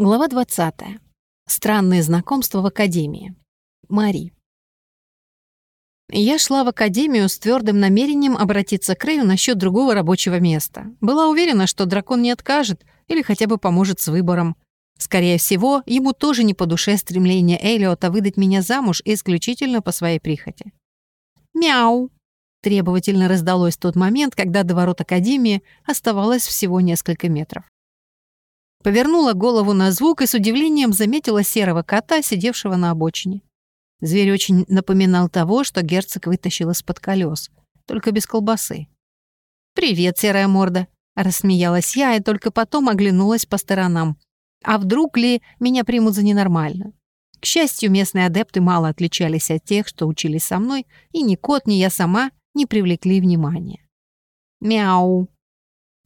Глава 20. Странные знакомства в академии. Мари. Я шла в академию с твердым намерением обратиться к Рэю насчет другого рабочего места. Была уверена, что дракон не откажет или хотя бы поможет с выбором. Скорее всего, ему тоже не по душе стремление Элиота выдать меня замуж исключительно по своей прихоти. «Мяу!» Требовательно раздалось тот момент, когда до ворот Академии оставалось всего несколько метров. Повернула голову на звук и с удивлением заметила серого кота, сидевшего на обочине. Зверь очень напоминал того, что герцог вытащил из-под колес, только без колбасы. «Привет, серая морда!» — рассмеялась я и только потом оглянулась по сторонам. А вдруг ли меня примут за ненормально? К счастью, местные адепты мало отличались от тех, что учились со мной, и ни кот, ни я сама не привлекли внимания. «Мяу!»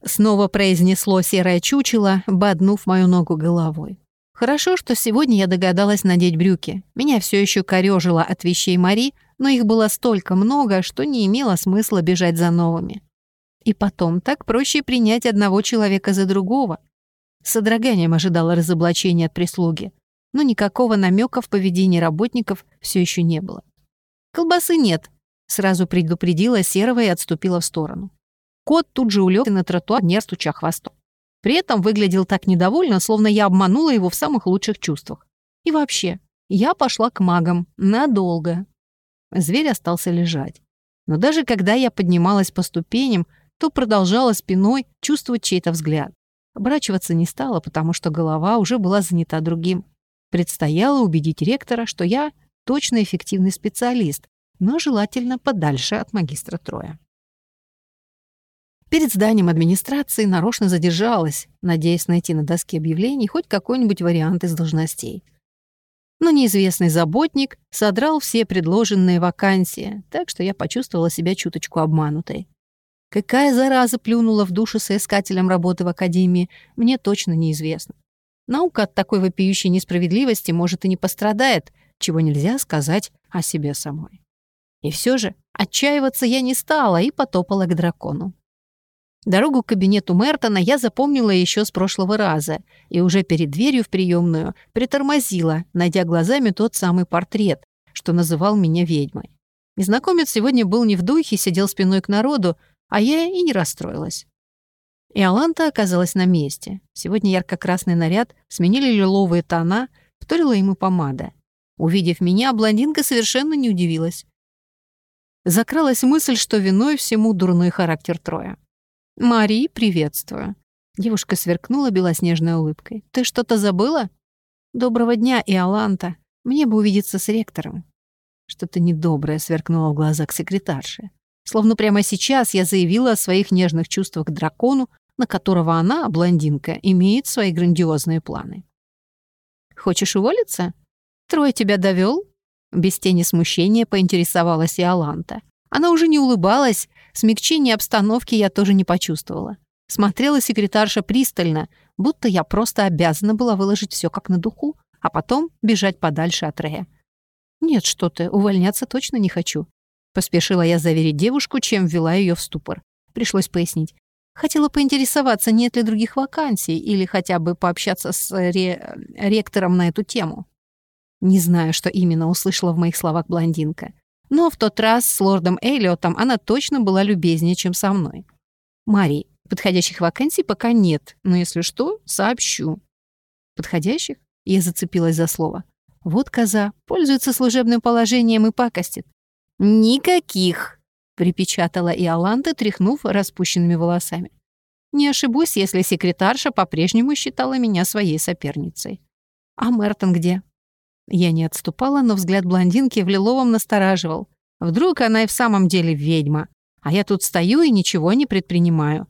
Снова произнесло серое чучело, боднув мою ногу головой. Хорошо, что сегодня я догадалась надеть брюки. Меня все еще корёжило от вещей Мари, но их было столько много, что не имело смысла бежать за новыми. И потом, так проще принять одного человека за другого. С содроганием ожидала разоблачения от прислуги, но никакого намека в поведении работников все еще не было. «Колбасы нет», — сразу предупредила Серого и отступила в сторону. Кот тут же улегся на тротуар, не стуча хвостом. При этом выглядел так недовольно, словно я обманула его в самых лучших чувствах. И вообще, я пошла к магам. Надолго. Зверь остался лежать. Но даже когда я поднималась по ступеням, то продолжала спиной чувствовать чей-то взгляд. Оборачиваться не стала, потому что голова уже была занята другим. Предстояло убедить ректора, что я точно эффективный специалист, но желательно подальше от магистра Троя. Перед зданием администрации нарочно задержалась, надеясь найти на доске объявлений хоть какой-нибудь вариант из должностей. Но неизвестный заботник содрал все предложенные вакансии, так что я почувствовала себя чуточку обманутой. Какая зараза плюнула в душу соискателям работы в академии, мне точно неизвестно. Наука от такой вопиющей несправедливости может и не пострадает, чего нельзя сказать о себе самой. И все же отчаиваться я не стала и потопала к дракону. Дорогу к кабинету Мертона я запомнила еще с прошлого раза и уже перед дверью в приемную притормозила, найдя глазами тот самый портрет, что называл меня ведьмой. Незнакомец сегодня был не в духе, сидел спиной к народу, а я и не расстроилась. И Аланта оказалась на месте. Сегодня ярко-красный наряд сменили лиловые тона, вторила ему помада. Увидев меня, блондинка совершенно не удивилась. Закралась мысль, что виной всему дурной характер Троя. «Мари, приветствую». Девушка сверкнула белоснежной улыбкой. «Ты что-то забыла?» «Доброго дня, Иоланта. Мне бы увидеться с ректором». Что-то недоброе сверкнуло в глазах секретарши. Словно прямо сейчас я заявила о своих нежных чувствах к дракону, на которого она, блондинка, имеет свои грандиозные планы. «Хочешь уволиться? Трое тебя довел? Без тени смущения поинтересовалась Иоланта. Она уже не улыбалась, смягчение обстановки я тоже не почувствовала. Смотрела секретарша пристально, будто я просто обязана была выложить все как на духу, а потом бежать подальше от Рея. «Нет, что ты, увольняться точно не хочу». Поспешила я заверить девушку, чем ввела ее в ступор. Пришлось пояснить. Хотела поинтересоваться, нет ли других вакансий, или хотя бы пообщаться с ре... ректором на эту тему. Не знаю, что именно услышала в моих словах блондинка. Но в тот раз с лордом Эллиотом она точно была любезнее, чем со мной. «Мари, подходящих вакансий пока нет, но если что, сообщу». «Подходящих?» Я зацепилась за слово. «Вот коза, пользуется служебным положением и пакостит». «Никаких!» — припечатала Иоланда, тряхнув распущенными волосами. Не ошибусь, если секретарша по-прежнему считала меня своей соперницей. «А Мертон где?» Я не отступала, но взгляд блондинки в лиловом настораживал. Вдруг она и в самом деле ведьма, а я тут стою и ничего не предпринимаю.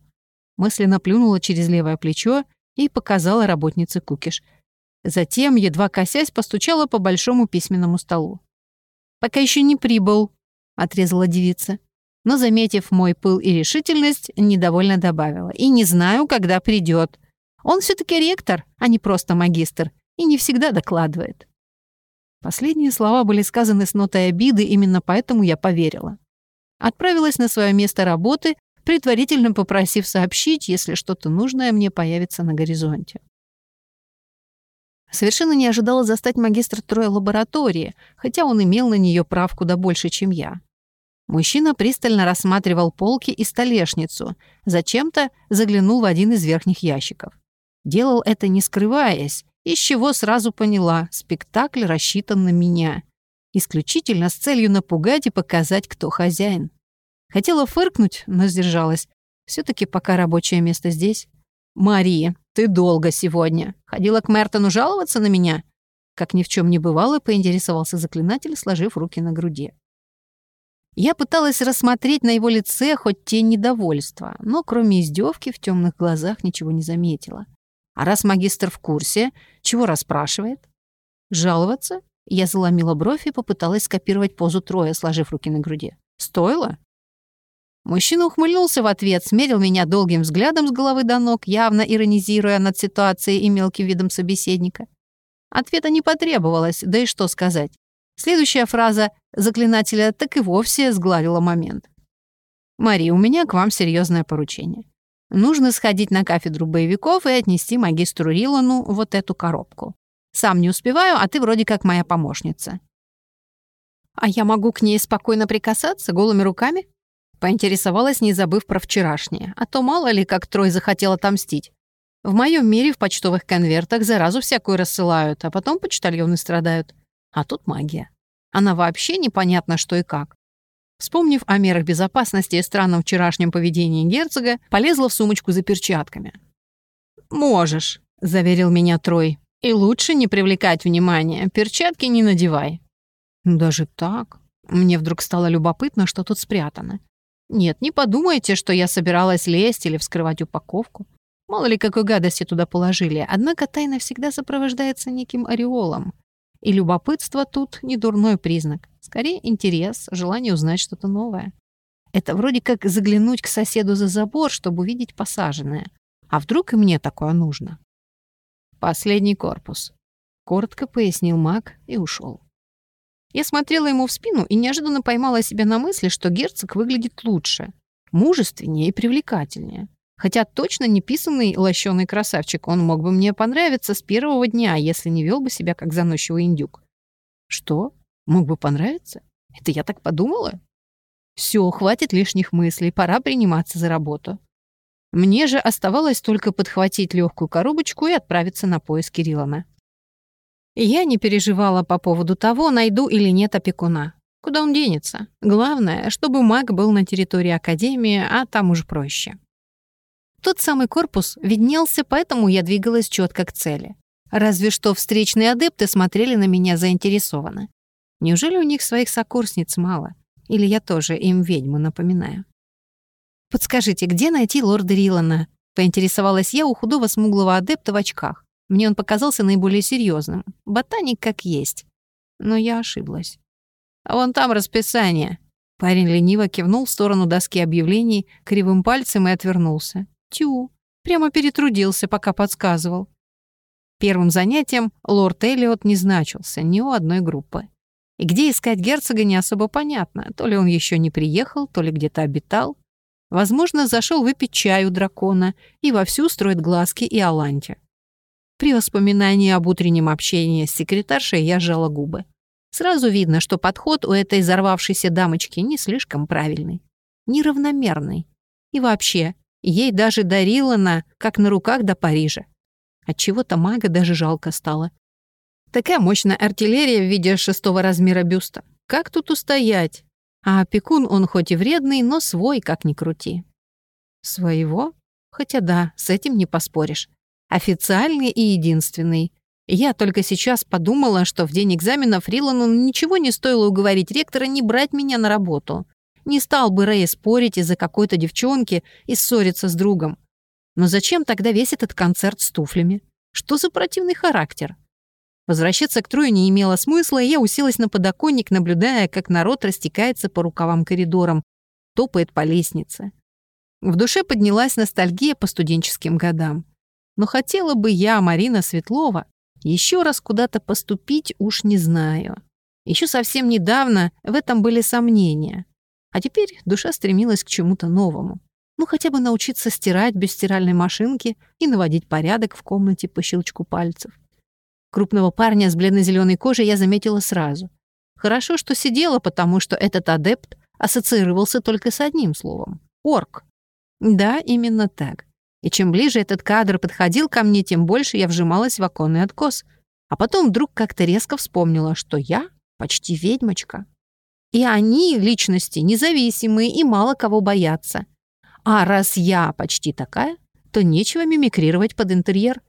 Мысленно плюнула через левое плечо и показала работнице кукиш. Затем, едва косясь, постучала по большому письменному столу. «Пока еще не прибыл», — отрезала девица. Но, заметив мой пыл и решительность, недовольно добавила. «И не знаю, когда придет. Он все таки ректор, а не просто магистр, и не всегда докладывает». Последние слова были сказаны с нотой обиды, именно поэтому я поверила. Отправилась на свое место работы, предварительно попросив сообщить, если что-то нужное мне появится на горизонте. Совершенно не ожидала застать магистра Троя лаборатории, хотя он имел на нее прав куда больше, чем я. Мужчина пристально рассматривал полки и столешницу, зачем-то заглянул в один из верхних ящиков. Делал это не скрываясь, из чего сразу поняла, спектакль рассчитан на меня. Исключительно с целью напугать и показать, кто хозяин. Хотела фыркнуть, но сдержалась. все таки пока рабочее место здесь. «Мария, ты долго сегодня. Ходила к Мертону жаловаться на меня?» Как ни в чем не бывало, поинтересовался заклинатель, сложив руки на груди. Я пыталась рассмотреть на его лице хоть тень недовольства, но кроме издевки в темных глазах ничего не заметила. А раз магистр в курсе, чего расспрашивает? Жаловаться? Я заломила бровь и попыталась скопировать позу Троя, сложив руки на груди. Стоило? Мужчина ухмыльнулся в ответ, смерил меня долгим взглядом с головы до ног, явно иронизируя над ситуацией и мелким видом собеседника. Ответа не потребовалось, да и что сказать. Следующая фраза заклинателя так и вовсе сгладила момент. «Мари, у меня к вам серьезное поручение. Нужно сходить на кафедру боевиков и отнести магистру Рилану вот эту коробку. Сам не успеваю, а ты вроде как моя помощница». «А я могу к ней спокойно прикасаться голыми руками?» Поинтересовалась, не забыв про вчерашнее. А то мало ли, как Трой захотел отомстить. В моем мире в почтовых конвертах заразу всякую рассылают, а потом почтальоны страдают. А тут магия. Она вообще непонятно что и как. Вспомнив о мерах безопасности и странном вчерашнем поведении герцога, полезла в сумочку за перчатками. «Можешь», — заверил меня Трой. «И лучше не привлекать внимания. Перчатки не надевай». «Даже так?» Мне вдруг стало любопытно, что тут спрятано. Нет, не подумайте, что я собиралась лезть или вскрывать упаковку. Мало ли какой гадости туда положили, однако тайна всегда сопровождается неким ореолом. И любопытство тут не дурной признак. Скорее интерес, желание узнать что-то новое. Это вроде как заглянуть к соседу за забор, чтобы увидеть посаженное. А вдруг и мне такое нужно? Последний корпус. Коротко пояснил маг и ушел. Я смотрела ему в спину и неожиданно поймала себя на мысли, что герцог выглядит лучше, мужественнее и привлекательнее. Хотя точно не писанный лощеный красавчик, он мог бы мне понравиться с первого дня, если не вел бы себя как заносчивый индюк. Что? Мог бы понравиться? Это я так подумала? Все, хватит лишних мыслей, пора приниматься за работу. Мне же оставалось только подхватить легкую коробочку и отправиться на поиски Рилана. Я не переживала по поводу того, найду или нет опекуна. Куда он денется? Главное, чтобы маг был на территории Академии, а там уж проще. Тот самый корпус виднелся, поэтому я двигалась четко к цели. Разве что встречные адепты смотрели на меня заинтересованно. Неужели у них своих сокурсниц мало? Или я тоже им ведьму напоминаю? «Подскажите, где найти лорда Рилана?» — поинтересовалась я у худого смуглого адепта в очках. Мне он показался наиболее серьезным. Ботаник как есть. Но я ошиблась. «А вон там расписание». Парень лениво кивнул в сторону доски объявлений кривым пальцем и отвернулся. Тю, прямо перетрудился, пока подсказывал. Первым занятием лорд Эллиот не значился ни у одной группы. И где искать герцога не особо понятно. То ли он еще не приехал, то ли где-то обитал. Возможно, зашел выпить чаю дракона и вовсю строит глазки и Аланте. При воспоминании об утреннем общении с секретаршей я сжала губы. Сразу видно, что подход у этой взорвавшейся дамочки не слишком правильный, неравномерный. И вообще, ей даже дарила на, как на руках до Парижа. Отчего-то мага даже жалко стало. Такая мощная артиллерия в виде шестого размера бюста. Как тут устоять? А опекун он хоть и вредный, но свой, как ни крути. Своего? Хотя да, с этим не поспоришь официальный и единственный. Я только сейчас подумала, что в день экзамена Фрилану ничего не стоило уговорить ректора не брать меня на работу. Не стал бы Рэй спорить из-за какой-то девчонки и ссориться с другом. Но зачем тогда весь этот концерт с туфлями? Что за противный характер? Возвращаться к Трою не имело смысла, и я уселась на подоконник, наблюдая, как народ растекается по рукавам коридорам, топает по лестнице. В душе поднялась ностальгия по студенческим годам. Но хотела бы я, Марина Светлова, еще раз куда-то поступить, уж не знаю. Еще совсем недавно в этом были сомнения. А теперь душа стремилась к чему-то новому. Ну, хотя бы научиться стирать без стиральной машинки и наводить порядок в комнате по щелчку пальцев. Крупного парня с бледно-зеленой кожей я заметила сразу. Хорошо, что сидела, потому что этот адепт ассоциировался только с одним словом — орк. Да, именно так. И чем ближе этот кадр подходил ко мне, тем больше я вжималась в оконный откос. А потом вдруг как-то резко вспомнила, что я почти ведьмочка. И они, личности, независимые и мало кого боятся. А раз я почти такая, то нечего мимикрировать под интерьер.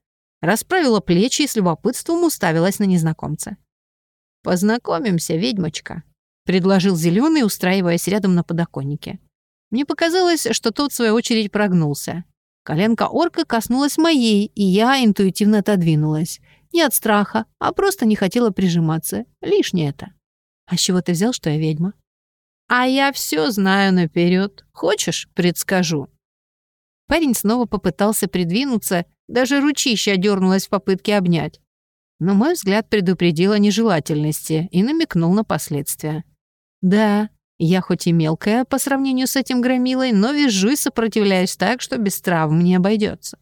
Расправила плечи и с любопытством уставилась на незнакомца. «Познакомимся, ведьмочка», — предложил зеленый, устраиваясь рядом на подоконнике. Мне показалось, что тот, в свою очередь, прогнулся. Коленка орка коснулась моей, и я интуитивно отодвинулась. Не от страха, а просто не хотела прижиматься. Лишнее это. «А с чего ты взял, что я ведьма?» «А я все знаю наперед. Хочешь, предскажу?» Парень снова попытался придвинуться, даже ручища дернулась в попытке обнять. Но мой взгляд предупредил о нежелательности и намекнул на последствия. Да, я хоть и мелкая по сравнению с этим громилой, но вижу и сопротивляюсь так, что без травм не обойдется.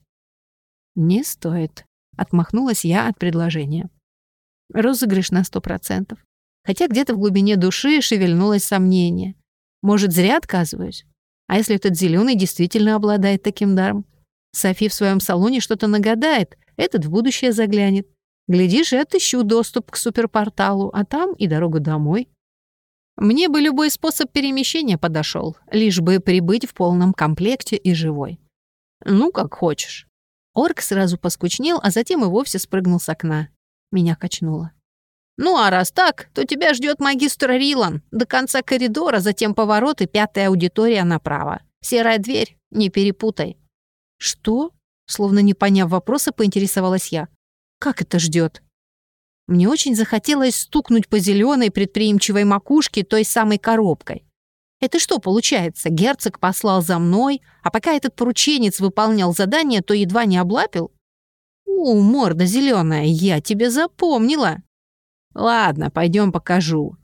«Не стоит», — отмахнулась я от предложения. Розыгрыш на сто процентов. Хотя где-то в глубине души шевельнулось сомнение. Может, зря отказываюсь? А если этот зеленый действительно обладает таким даром? Софи в своем салоне что-то нагадает, этот в будущее заглянет. Глядишь, и отыщу доступ к суперпорталу, а там и дорогу домой. Мне бы любой способ перемещения подошел, лишь бы прибыть в полном комплекте и живой. Ну, как хочешь. Орк сразу поскучнел, а затем и вовсе спрыгнул с окна. Меня качнуло. «Ну, а раз так, то тебя ждет магистр Рилан. До конца коридора, затем поворот и пятая аудитория направо. Серая дверь, не перепутай». «Что?» Словно не поняв вопроса, поинтересовалась я. «Как это ждет? Мне очень захотелось стукнуть по зеленой предприимчивой макушке той самой коробкой. Это что получается? Герцог послал за мной, а пока этот порученец выполнял задание, то едва не облапил? У, морда зеленая, я тебя запомнила. «Ладно, пойдем покажу».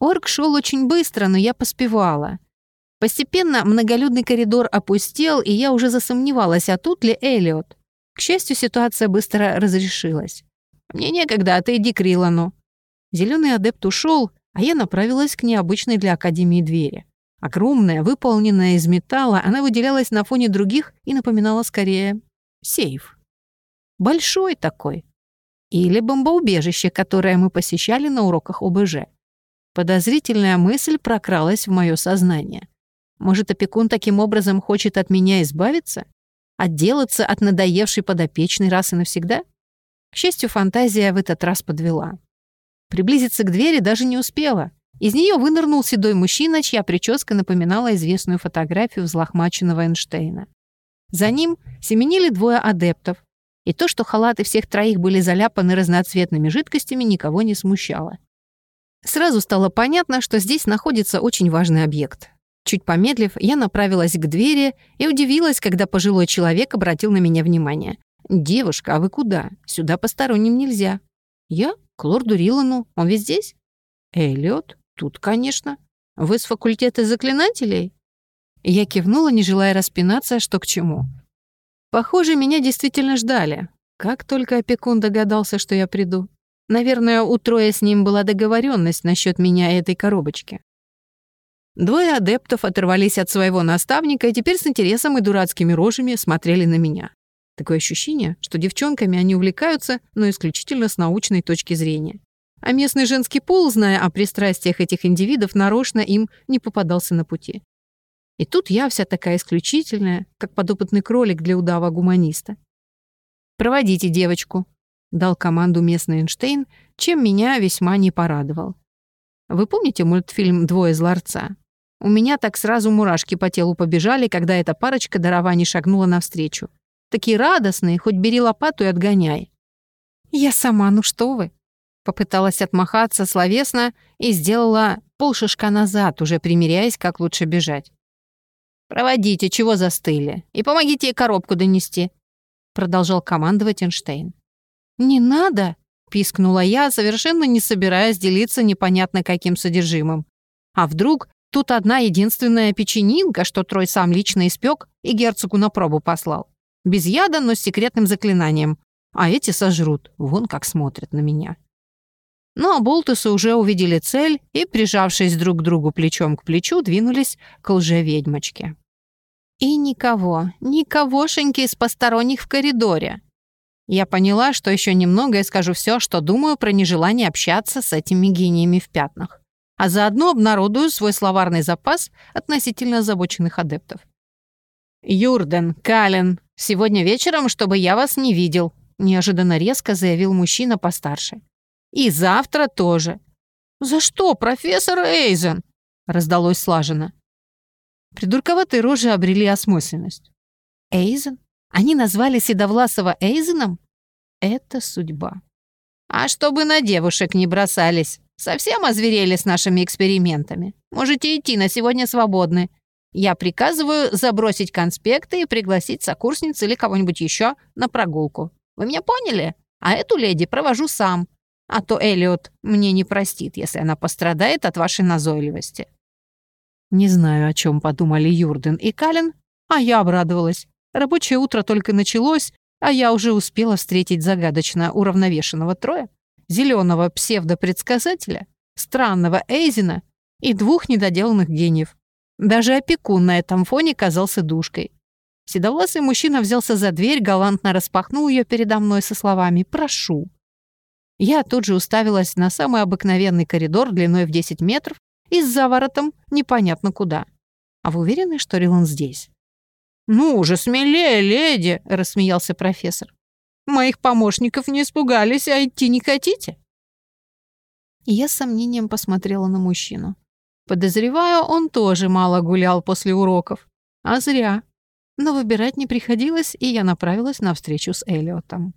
Орк шел очень быстро, но я поспевала. Постепенно многолюдный коридор опустел, и я уже засомневалась, а тут ли Элиот. К счастью, ситуация быстро разрешилась. «Мне некогда, а ты иди к Рилану». Зеленый адепт ушел, а я направилась к необычной для Академии двери. Огромная, выполненная из металла, она выделялась на фоне других и напоминала скорее сейф. Большой такой, или бомбоубежище, которое мы посещали на уроках ОБЖ. Подозрительная мысль прокралась в мое сознание. Может, опекун таким образом хочет от меня избавиться? Отделаться от надоевшей подопечной раз и навсегда? К счастью, фантазия в этот раз подвела. Приблизиться к двери даже не успела. Из нее вынырнул седой мужчина, чья прическа напоминала известную фотографию взлохмаченного Эйнштейна. За ним семенили двое адептов, и то, что халаты всех троих были заляпаны разноцветными жидкостями, никого не смущало. Сразу стало понятно, что здесь находится очень важный объект. Чуть помедлив, я направилась к двери и удивилась, когда пожилой человек обратил на меня внимание. «Девушка, а вы куда? Сюда посторонним нельзя». «Я? К лорду Рилану. Он ведь здесь?» «Эллиот? Тут, конечно. Вы с факультета заклинателей?» Я кивнула, не желая распинаться, что к чему. Похоже, меня действительно ждали. Как только опекун догадался, что я приду. Наверное, у Троя с ним была договоренность насчет меня и этой коробочки. Двое адептов оторвались от своего наставника и теперь с интересом и дурацкими рожами смотрели на меня. Такое ощущение, что девчонками они увлекаются, но исключительно с научной точки зрения. А местный женский пол, зная о пристрастиях этих индивидов, нарочно им не попадался на пути. И тут я вся такая исключительная, как подопытный кролик для удава-гуманиста. «Проводите девочку», — дал команду местный Эйнштейн, чем меня весьма не порадовал. Вы помните мультфильм «Двое из ларца»? У меня так сразу мурашки по телу побежали, когда эта парочка дарований шагнула навстречу. Такие радостные, хоть бери лопату и отгоняй. Я сама, ну что вы? Попыталась отмахаться словесно и сделала полшишка назад, уже примеряясь, как лучше бежать. «Проводите, чего застыли, и помогите ей коробку донести», продолжал командовать Эйнштейн. «Не надо!» — пискнула я, совершенно не собираясь делиться непонятно каким содержимым. «А вдруг тут одна единственная печенинка, что Трой сам лично испек и герцогу на пробу послал? Без яда, но с секретным заклинанием. а эти сожрут. Вон как смотрят на меня. Ну а болтусы уже увидели цель и, прижавшись друг к другу плечом к плечу, двинулись к лжеведьмочке. И никого, никогошеньки из посторонних в коридоре. Я поняла, что еще немного и скажу все, что думаю про нежелание общаться с этими гениями в пятнах. А заодно обнародую свой словарный запас относительно озабоченных адептов. «Юрден, Кален, сегодня вечером, чтобы я вас не видел», неожиданно резко заявил мужчина постарше. «И завтра тоже». «За что, профессор Эйзен?» раздалось слаженно. Придурковатые рожи обрели осмысленность. Эйзен? Они назвали Седовласова Эйзеном? Это судьба. А чтобы на девушек не бросались. Совсем озверели с нашими экспериментами. Можете идти, на сегодня свободны. Я приказываю забросить конспекты и пригласить сокурсниц или кого-нибудь еще на прогулку. Вы меня поняли? А эту леди провожу сам. А то Элliot мне не простит, если она пострадает от вашей назойливости». Не знаю, о чем подумали Юрден и Калин, а я обрадовалась. Рабочее утро только началось, а я уже успела встретить загадочно уравновешенного троя, зеленого псевдопредсказателя, странного Эйзена и двух недоделанных гениев. Даже опекун на этом фоне казался душкой. Седовласый мужчина взялся за дверь, галантно распахнул ее передо мной со словами «Прошу». Я тут же уставилась на самый обыкновенный коридор длиной в 10 метров и с заворотом непонятно куда. А вы уверены, что Рилан здесь? «Ну уже смелее, леди!» — рассмеялся профессор. «Моих помощников не испугались, а идти не хотите?» Я с сомнением посмотрела на мужчину. Подозреваю, он тоже мало гулял после уроков. А зря. Но выбирать не приходилось, и я направилась на встречу с Элиотом.